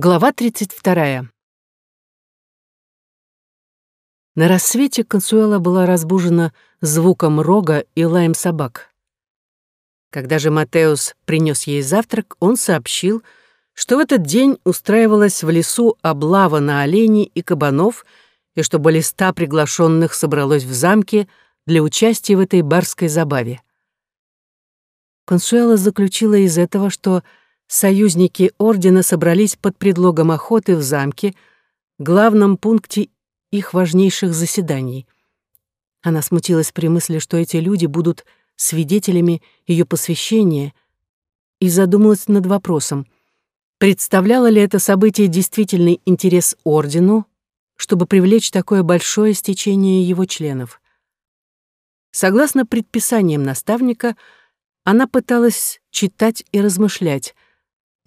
Глава 32. На рассвете Консуэла была разбужена звуком рога и лаем собак. Когда же Матеус принес ей завтрак, он сообщил, что в этот день устраивалась в лесу облава на оленей и кабанов, и что более ста приглашенных собралось в замке для участия в этой барской забаве. Консуэла заключила из этого, что союзники ордена собрались под предлогом охоты в замке, главном пункте их важнейших заседаний. Она смутилась при мысли, что эти люди будут свидетелями ее посвящения, и задумалась над вопросом, представляло ли это событие действительный интерес ордену, чтобы привлечь такое большое стечение его членов. Согласно предписаниям наставника, она пыталась читать и размышлять —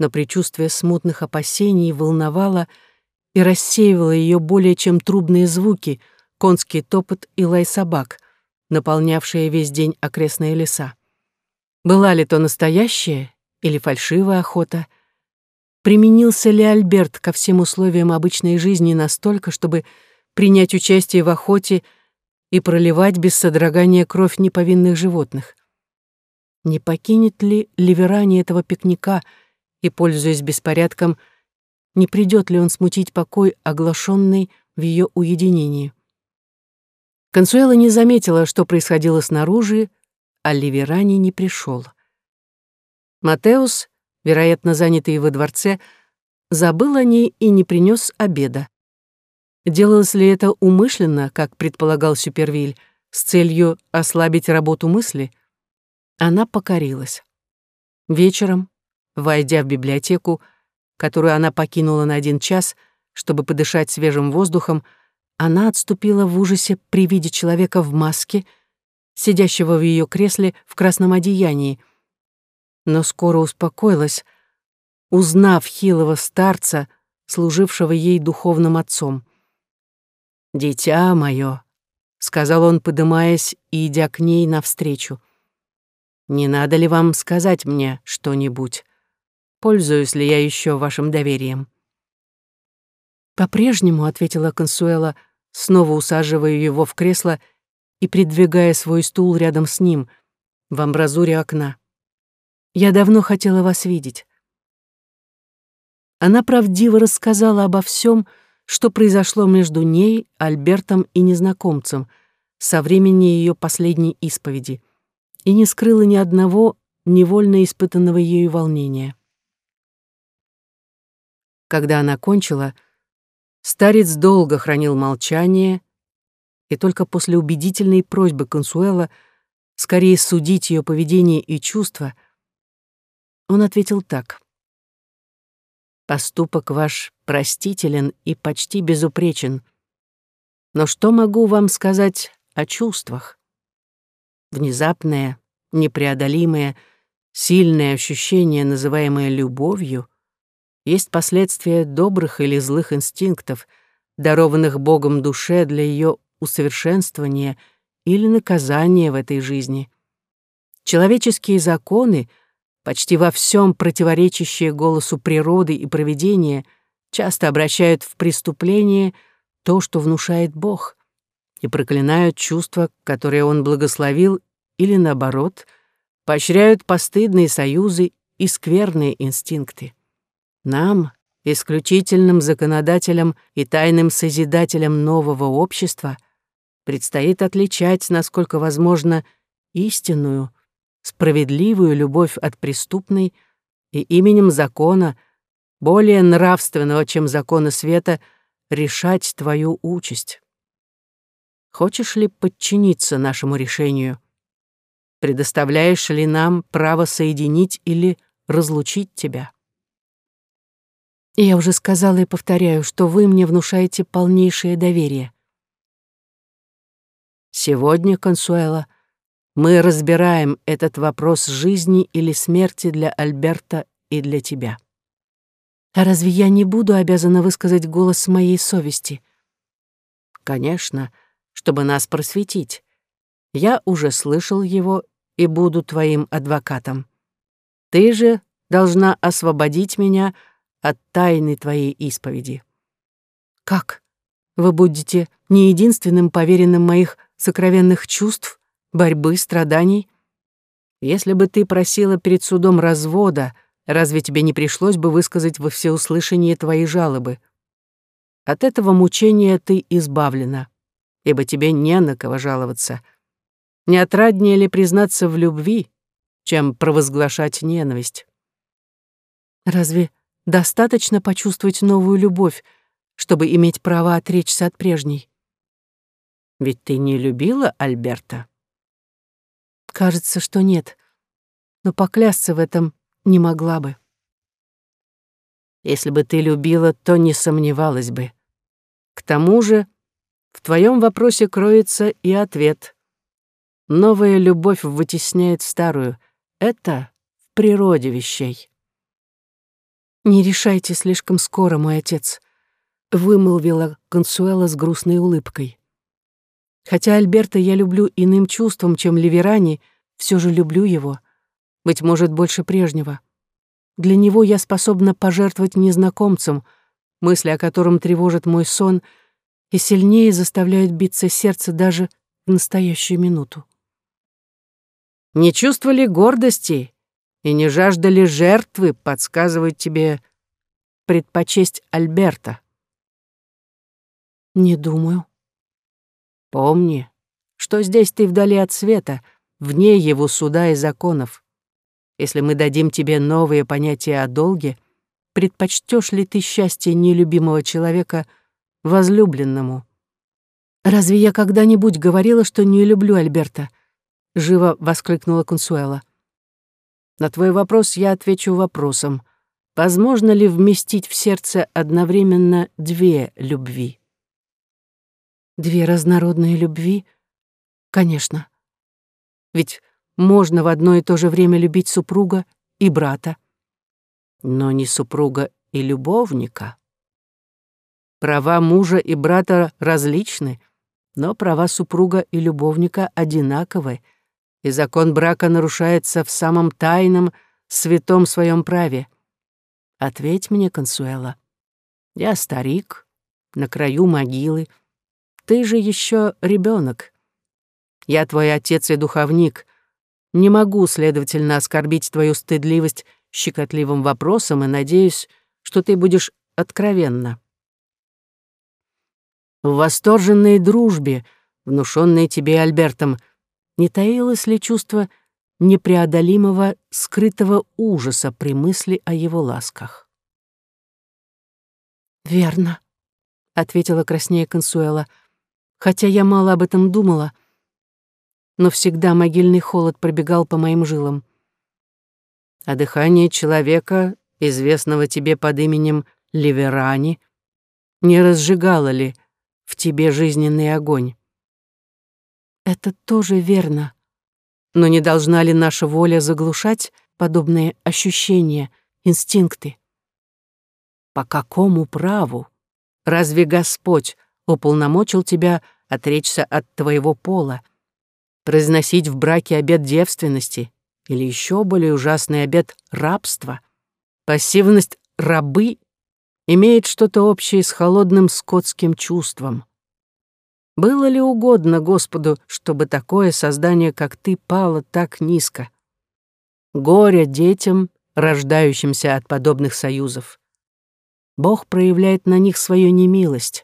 но предчувствие смутных опасений волновало и рассеивало ее более чем трубные звуки, конский топот и лай собак, наполнявшие весь день окрестные леса. Была ли то настоящая или фальшивая охота? Применился ли Альберт ко всем условиям обычной жизни настолько, чтобы принять участие в охоте и проливать без содрогания кровь неповинных животных? Не покинет ли Ливерани этого пикника — и, пользуясь беспорядком, не придет ли он смутить покой, оглашенный в ее уединении. Консуэла не заметила, что происходило снаружи, а Ливерани не пришел. Матеус, вероятно, занятый во дворце, забыл о ней и не принес обеда. Делалось ли это умышленно, как предполагал Супервиль, с целью ослабить работу мысли? Она покорилась. Вечером, Войдя в библиотеку, которую она покинула на один час, чтобы подышать свежим воздухом, она отступила в ужасе при виде человека в маске, сидящего в ее кресле в красном одеянии. Но скоро успокоилась, узнав хилого старца, служившего ей духовным отцом. «Дитя мое», — сказал он, подымаясь и идя к ней навстречу, — «не надо ли вам сказать мне что-нибудь?» Пользуюсь ли я еще вашим доверием?» «По-прежнему», — ответила Консуэла, снова усаживая его в кресло и придвигая свой стул рядом с ним, в амбразуре окна. «Я давно хотела вас видеть». Она правдиво рассказала обо всем, что произошло между ней, Альбертом и незнакомцем со времени ее последней исповеди, и не скрыла ни одного невольно испытанного ею волнения. Когда она кончила, старец долго хранил молчание, и только после убедительной просьбы Консуэла скорее судить ее поведение и чувства, он ответил так. «Поступок ваш простителен и почти безупречен. Но что могу вам сказать о чувствах? Внезапное, непреодолимое, сильное ощущение, называемое любовью, есть последствия добрых или злых инстинктов, дарованных Богом душе для ее усовершенствования или наказания в этой жизни. Человеческие законы, почти во всем противоречащие голосу природы и провидения, часто обращают в преступление то, что внушает Бог, и проклинают чувства, которые Он благословил, или, наоборот, поощряют постыдные союзы и скверные инстинкты. Нам, исключительным законодателям и тайным созидателям нового общества, предстоит отличать, насколько возможно, истинную, справедливую любовь от преступной и именем закона, более нравственного, чем законы света, решать твою участь. Хочешь ли подчиниться нашему решению? Предоставляешь ли нам право соединить или разлучить тебя? И я уже сказала и повторяю, что вы мне внушаете полнейшее доверие. Сегодня, Консуэла, мы разбираем этот вопрос жизни или смерти для Альберта и для тебя. А разве я не буду обязана высказать голос моей совести? Конечно, чтобы нас просветить. Я уже слышал его и буду твоим адвокатом. Ты же должна освободить меня от тайны твоей исповеди. Как? Вы будете не единственным поверенным моих сокровенных чувств, борьбы, страданий? Если бы ты просила перед судом развода, разве тебе не пришлось бы высказать во всеуслышание твои жалобы? От этого мучения ты избавлена, ибо тебе не на кого жаловаться. Не отраднее ли признаться в любви, чем провозглашать ненависть? Разве достаточно почувствовать новую любовь, чтобы иметь право отречься от прежней? Ведь ты не любила Альберта? Кажется, что нет. Но поклясться в этом не могла бы. Если бы ты любила, то не сомневалась бы. К тому же в твоем вопросе кроется и ответ. Новая любовь вытесняет старую. Это в природе вещей. «Не решайте слишком скоро, мой отец», — вымолвила Консуэла с грустной улыбкой. Хотя Альберта я люблю иным чувством, чем Ливерани, все же люблю его. Быть может, больше прежнего. Для него я способна пожертвовать незнакомцем, мысли о котором тревожат мой сон и сильнее заставляют биться сердце даже в настоящую минуту. Не чувствовали гордости и не жаждали жертвы, подсказывают тебе предпочесть Альберта. Не думаю. Помни, что здесь ты вдали от света, вне его суда и законов. Если мы дадим тебе новые понятия о долге, предпочтешь ли ты счастье нелюбимого человека возлюбленному? Разве я когда-нибудь говорила, что не люблю Альберта? Живо воскликнула Консуэла. На твой вопрос я отвечу вопросом. Возможно ли вместить в сердце одновременно две любви? Две разнородные любви? Конечно. Ведь можно в одно и то же время любить супруга и брата. Но не супруга и любовника. Права мужа и брата различны, но права супруга и любовника одинаковы, и закон брака нарушается в самом тайном, святом своем праве. Ответь мне, Консуэла. Я старик, на краю могилы, ты же еще ребенок. Я твой отец и духовник. Не могу, следовательно, оскорбить твою стыдливость щекотливым вопросом и надеюсь, что ты будешь откровенна. В восторженной дружбе, внушенной тебе Альбертом, не таилось ли чувство непреодолимого скрытого ужаса при мысли о его ласках? «Верно», — ответила краснея Консуэла, — хотя я мало об этом думала, но всегда могильный холод пробегал по моим жилам. А дыхание человека, известного тебе под именем Ливерани, не разжигало ли в тебе жизненный огонь? Это тоже верно. Но не должна ли наша воля заглушать подобные ощущения, инстинкты? По какому праву? Разве Господь уполномочил тебя отречься от твоего пола, произносить в браке обет девственности или еще более ужасный обет рабства. Пассивность рабы имеет что-то общее с холодным скотским чувством. Было ли угодно Господу, чтобы такое создание, как ты, пало так низко? Горе детям, рождающимся от подобных союзов. Бог проявляет на них свою немилость.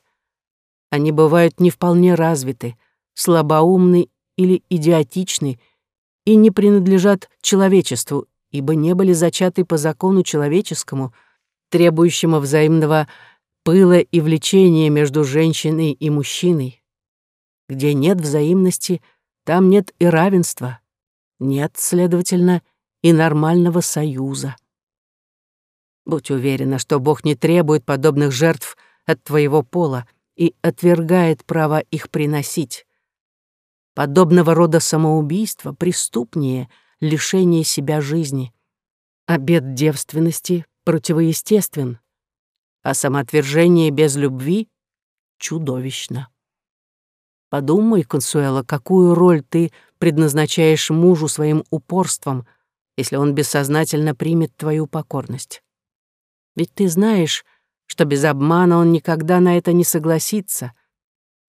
Они бывают не вполне развиты, слабоумны или идиотичны и не принадлежат человечеству, ибо не были зачаты по закону человеческому, требующему взаимного пыла и влечения между женщиной и мужчиной. Где нет взаимности, там нет и равенства, нет, следовательно, и нормального союза. Будь уверена, что Бог не требует подобных жертв от твоего пола, и отвергает право их приносить. Подобного рода самоубийство преступнее лишение себя жизни. Обет девственности противоестествен, а самоотвержение без любви чудовищно. Подумай, Консуэла, какую роль ты предназначаешь мужу своим упорством, если он бессознательно примет твою покорность. Ведь ты знаешь, что без обмана он никогда на это не согласится.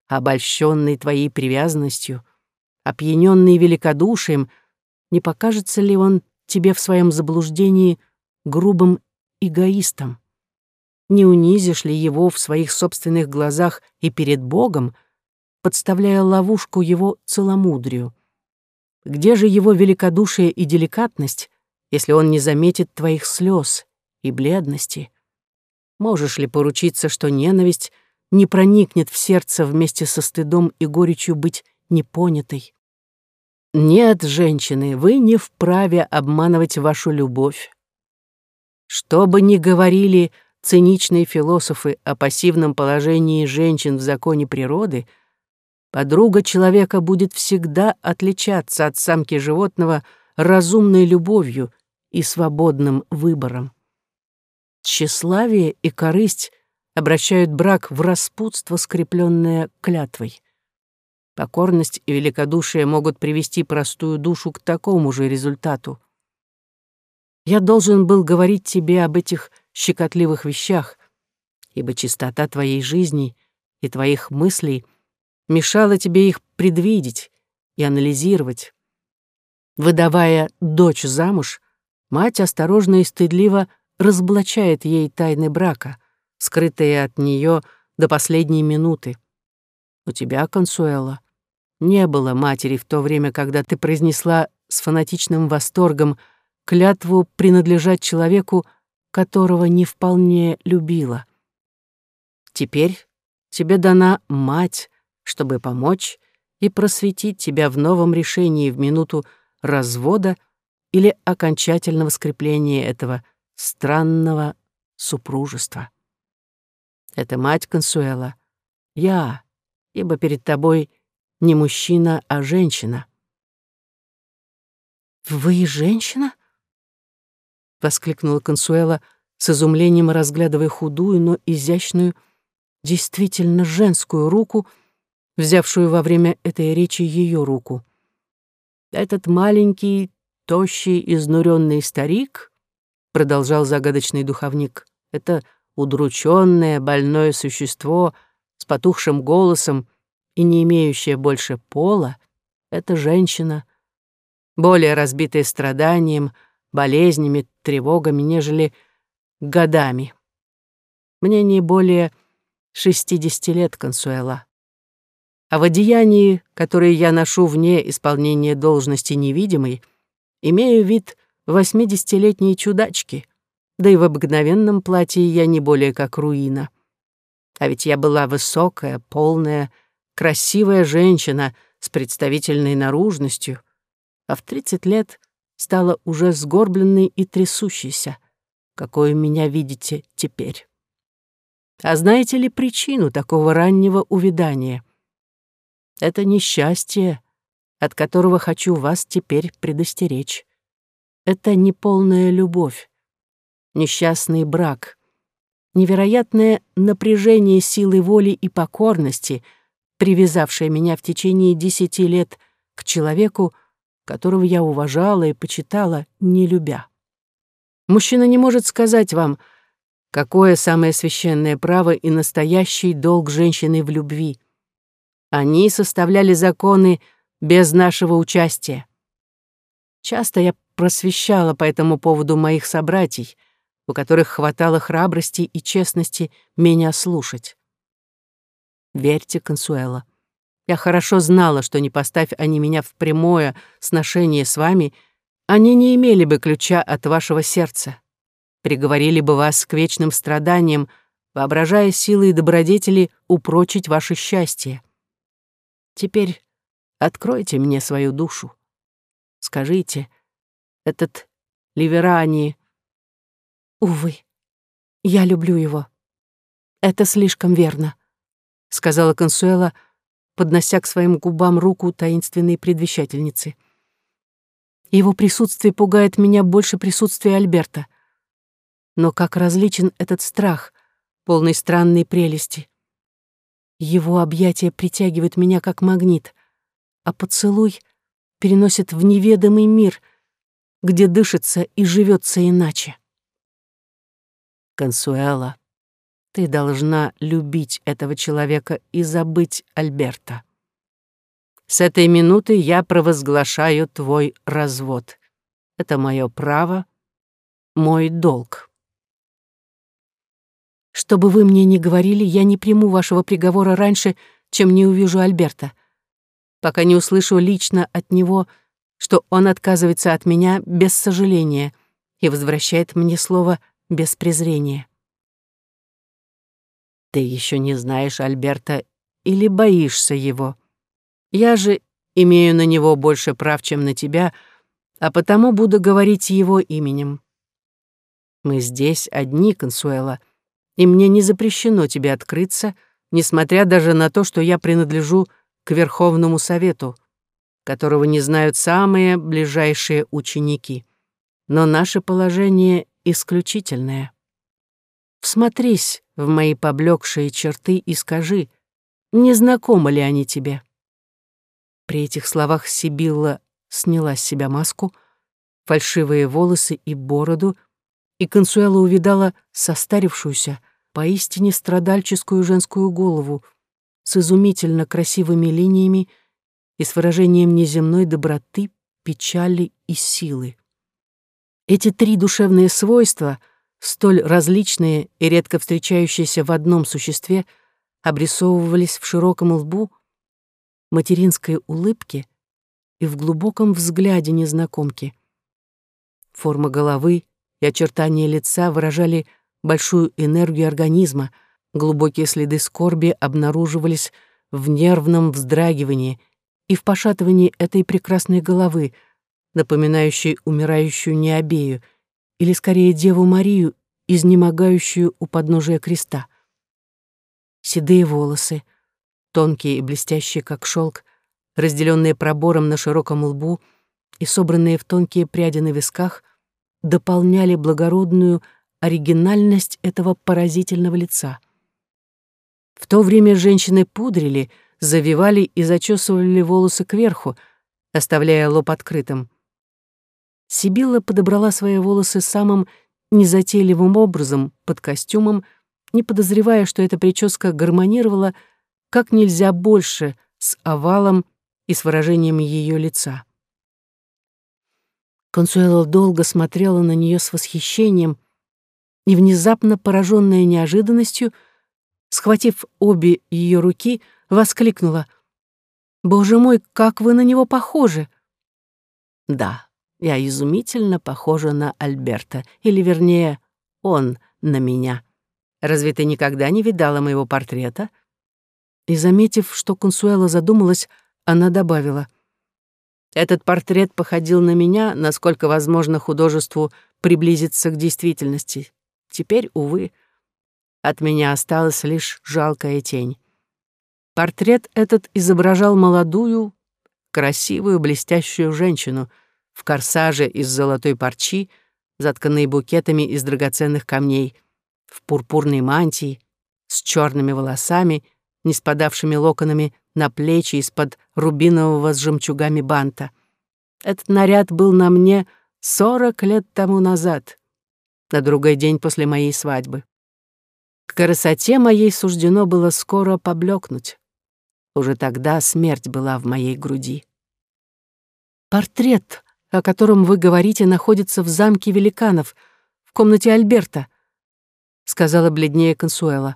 Обольщенный твоей привязанностью, опьяненный великодушием, не покажется ли он тебе в своем заблуждении грубым эгоистом? Не унизишь ли его в своих собственных глазах и перед Богом, подставляя ловушку его целомудрию? Где же его великодушие и деликатность, если он не заметит твоих слез и бледности? Можешь ли поручиться, что ненависть не проникнет в сердце вместе со стыдом и горечью быть непонятой? Нет, женщины, вы не вправе обманывать вашу любовь. Что бы ни говорили циничные философы о пассивном положении женщин в законе природы, подруга человека будет всегда отличаться от самки животного разумной любовью и свободным выбором. Тщеславие и корысть обращают брак в распутство, скрепленное клятвой. Покорность и великодушие могут привести простую душу к такому же результату. Я должен был говорить тебе об этих щекотливых вещах, ибо чистота твоей жизни и твоих мыслей мешала тебе их предвидеть и анализировать. Выдавая дочь замуж, мать осторожно и стыдливо разоблачает ей тайны брака, скрытые от нее до последней минуты. У тебя, Консуэла, не было матери в то время, когда ты произнесла с фанатичным восторгом клятву принадлежать человеку, которого не вполне любила. Теперь тебе дана мать, чтобы помочь и просветить тебя в новом решении в минуту развода или окончательного скрепления этого странного супружества. Это мать Консуэла. Я, ибо перед тобой не мужчина, а женщина. «Вы женщина?» — воскликнула Консуэла с изумлением, разглядывая худую, но изящную, действительно женскую руку, взявшую во время этой речи ее руку. «Этот маленький, тощий, изнуренный старик», — продолжал загадочный духовник, — «это удрученное, больное существо с потухшим голосом, и не имеющая больше пола — это женщина, более разбитая страданием, болезнями, тревогами, нежели годами. Мне не более шестидесяти лет, Консуэла. А в одеянии, которое я ношу вне исполнения должности невидимой, имею вид восьмидесятилетней чудачки, да и в обыкновенном платье я не более как руина. А ведь я была высокая, полная, красивая женщина с представительной наружностью, а в 30 лет стала уже сгорбленной и трясущейся, какой меня видите теперь. А знаете ли причину такого раннего увядания? Это несчастье, от которого хочу вас теперь предостеречь. Это неполная любовь, несчастный брак, невероятное напряжение силы воли и покорности — привязавшая меня в течение десяти лет к человеку, которого я уважала и почитала, не любя. Мужчина не может сказать вам, какое самое священное право и настоящий долг женщины в любви. Они составляли законы без нашего участия. Часто я просвещала по этому поводу моих собратьей, у которых хватало храбрости и честности меня слушать. Верьте, Консуэла. Я хорошо знала, что не поставь они меня в прямое сношение с вами, они не имели бы ключа от вашего сердца. Приговорили бы вас к вечным страданиям, воображая силы и добродетели упрочить ваше счастье. Теперь откройте мне свою душу. Скажите, этот Ливерани... Увы, я люблю его. Это слишком верно. — сказала Консуэла, поднося к своим губам руку таинственной предвещательницы. «Его присутствие пугает меня больше присутствия Альберта. Но как различен этот страх, полный странной прелести. Его объятия притягивают меня как магнит, а поцелуй переносит в неведомый мир, где дышится и живется иначе. Консуэла, ты должна любить этого человека и забыть Альберта. С этой минуты я провозглашаю твой развод. Это мое право, мой долг. Что бы вы мне ни говорили, я не приму вашего приговора раньше, чем не увижу Альберта. Пока не услышу лично от него, что он отказывается от меня без сожаления и возвращает мне слово без презрения. Ты еще не знаешь Альберта или боишься его. Я же имею на него больше прав, чем на тебя, а потому буду говорить его именем. Мы здесь одни, Консуэла, и мне не запрещено тебе открыться, несмотря даже на то, что я принадлежу к Верховному Совету, которого не знают самые ближайшие ученики. Но наше положение исключительное. Всмотрись в мои поблекшие черты и скажи, не знакомы ли они тебе?» При этих словах Сибилла сняла с себя маску, фальшивые волосы и бороду, и Консуэла увидала состарившуюся, поистине страдальческую женскую голову с изумительно красивыми линиями и с выражением неземной доброты, печали и силы. Эти три душевные свойства — столь различные и редко встречающиеся в одном существе, обрисовывались в широком лбу, материнской улыбке и в глубоком взгляде незнакомки. Форма головы и очертания лица выражали большую энергию организма, глубокие следы скорби обнаруживались в нервном вздрагивании и в пошатывании этой прекрасной головы, напоминающей умирающую Необею — или скорее Деву Марию, изнемогающую у подножия креста. Седые волосы, тонкие и блестящие, как шелк, разделенные пробором на широком лбу и собранные в тонкие пряди на висках, дополняли благородную оригинальность этого поразительного лица. В то время женщины пудрили, завивали и зачесывали волосы кверху, оставляя лоб открытым. Сибилла подобрала свои волосы самым незатейливым образом под костюмом, не подозревая, что эта прическа гармонировала как нельзя больше с овалом и с выражением ее лица. Консуэла долго смотрела на нее с восхищением и, внезапно пораженная неожиданностью, схватив обе ее руки, воскликнула «Боже мой, как вы на него похожи!» «Да, я изумительно похожа на Альберта, или, вернее, он на меня. Разве ты никогда не видала моего портрета?» И, заметив, что Консуэла задумалась, она добавила. «Этот портрет походил на меня, насколько возможно художеству приблизиться к действительности. Теперь, увы, от меня осталась лишь жалкая тень. Портрет этот изображал молодую, красивую, блестящую женщину — в корсаже из золотой парчи, затканные букетами из драгоценных камней, в пурпурной мантии, с черными волосами, не спадавшими локонами на плечи из-под рубинового с жемчугами банта. Этот наряд был на мне сорок лет тому назад, на другой день после моей свадьбы. К красоте моей суждено было скоро поблекнуть. Уже тогда смерть была в моей груди. Портрет о котором вы говорите, находится в замке великанов, в комнате Альберта», — сказала бледнее Консуэла.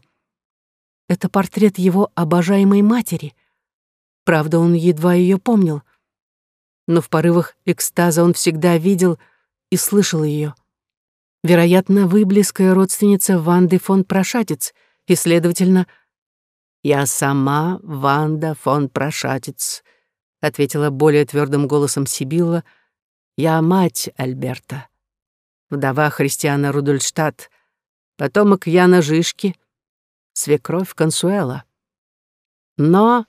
«Это портрет его обожаемой матери. Правда, он едва ее помнил. Но в порывах экстаза он всегда видел и слышал ее. Вероятно, вы близкая родственница Ванды фон Прошатец, и, следовательно, «Я сама Ванда фон Прошатец», — ответила более твердым голосом Сибилла, — я мать Альберта, вдова Христиана Рудольштадт, потомок Яна Жишки, свекровь Консуэла. Но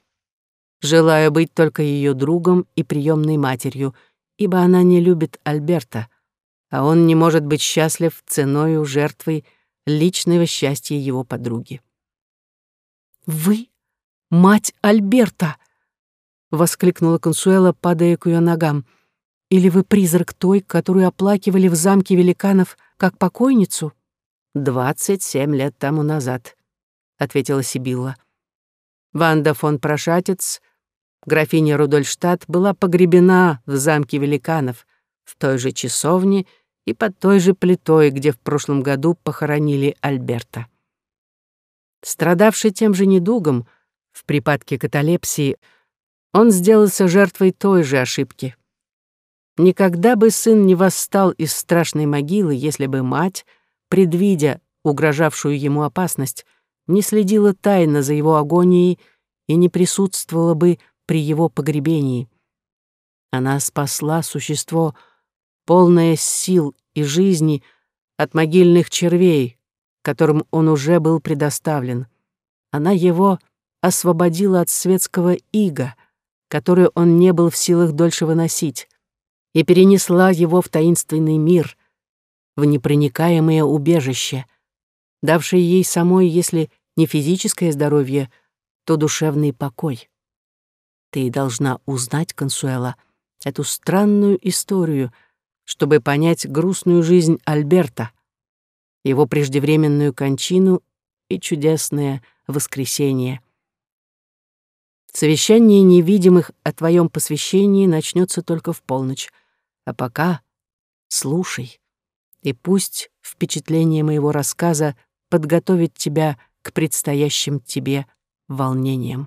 желаю быть только ее другом и приемной матерью, ибо она не любит Альберта, а он не может быть счастлив ценою жертвой личного счастья его подруги. «Вы — мать Альберта!» — воскликнула Консуэла, падая к ее ногам — или вы призрак той, которую оплакивали в замке великанов как покойницу? «Двадцать семь лет тому назад», — ответила Сибилла. Ванда фон Прошатец, графиня Рудольштадт, была погребена в замке великанов, в той же часовне и под той же плитой, где в прошлом году похоронили Альберта. Страдавший тем же недугом, в припадке каталепсии, он сделался жертвой той же ошибки. Никогда бы сын не восстал из страшной могилы, если бы мать, предвидя угрожавшую ему опасность, не следила тайно за его агонией и не присутствовала бы при его погребении. Она спасла существо, полное сил и жизни, от могильных червей, которым он уже был предоставлен. Она его освободила от светского ига, которое он не был в силах дольше выносить, и перенесла его в таинственный мир, в непроникаемое убежище, давшее ей самой, если не физическое здоровье, то душевный покой. Ты должна узнать, Консуэла, эту странную историю, чтобы понять грустную жизнь Альберта, его преждевременную кончину и чудесное воскресение. Совещание невидимых о твоем посвящении начнется только в полночь, а пока слушай, и пусть впечатление моего рассказа подготовит тебя к предстоящим тебе волнениям.